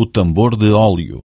o tambor de óleo.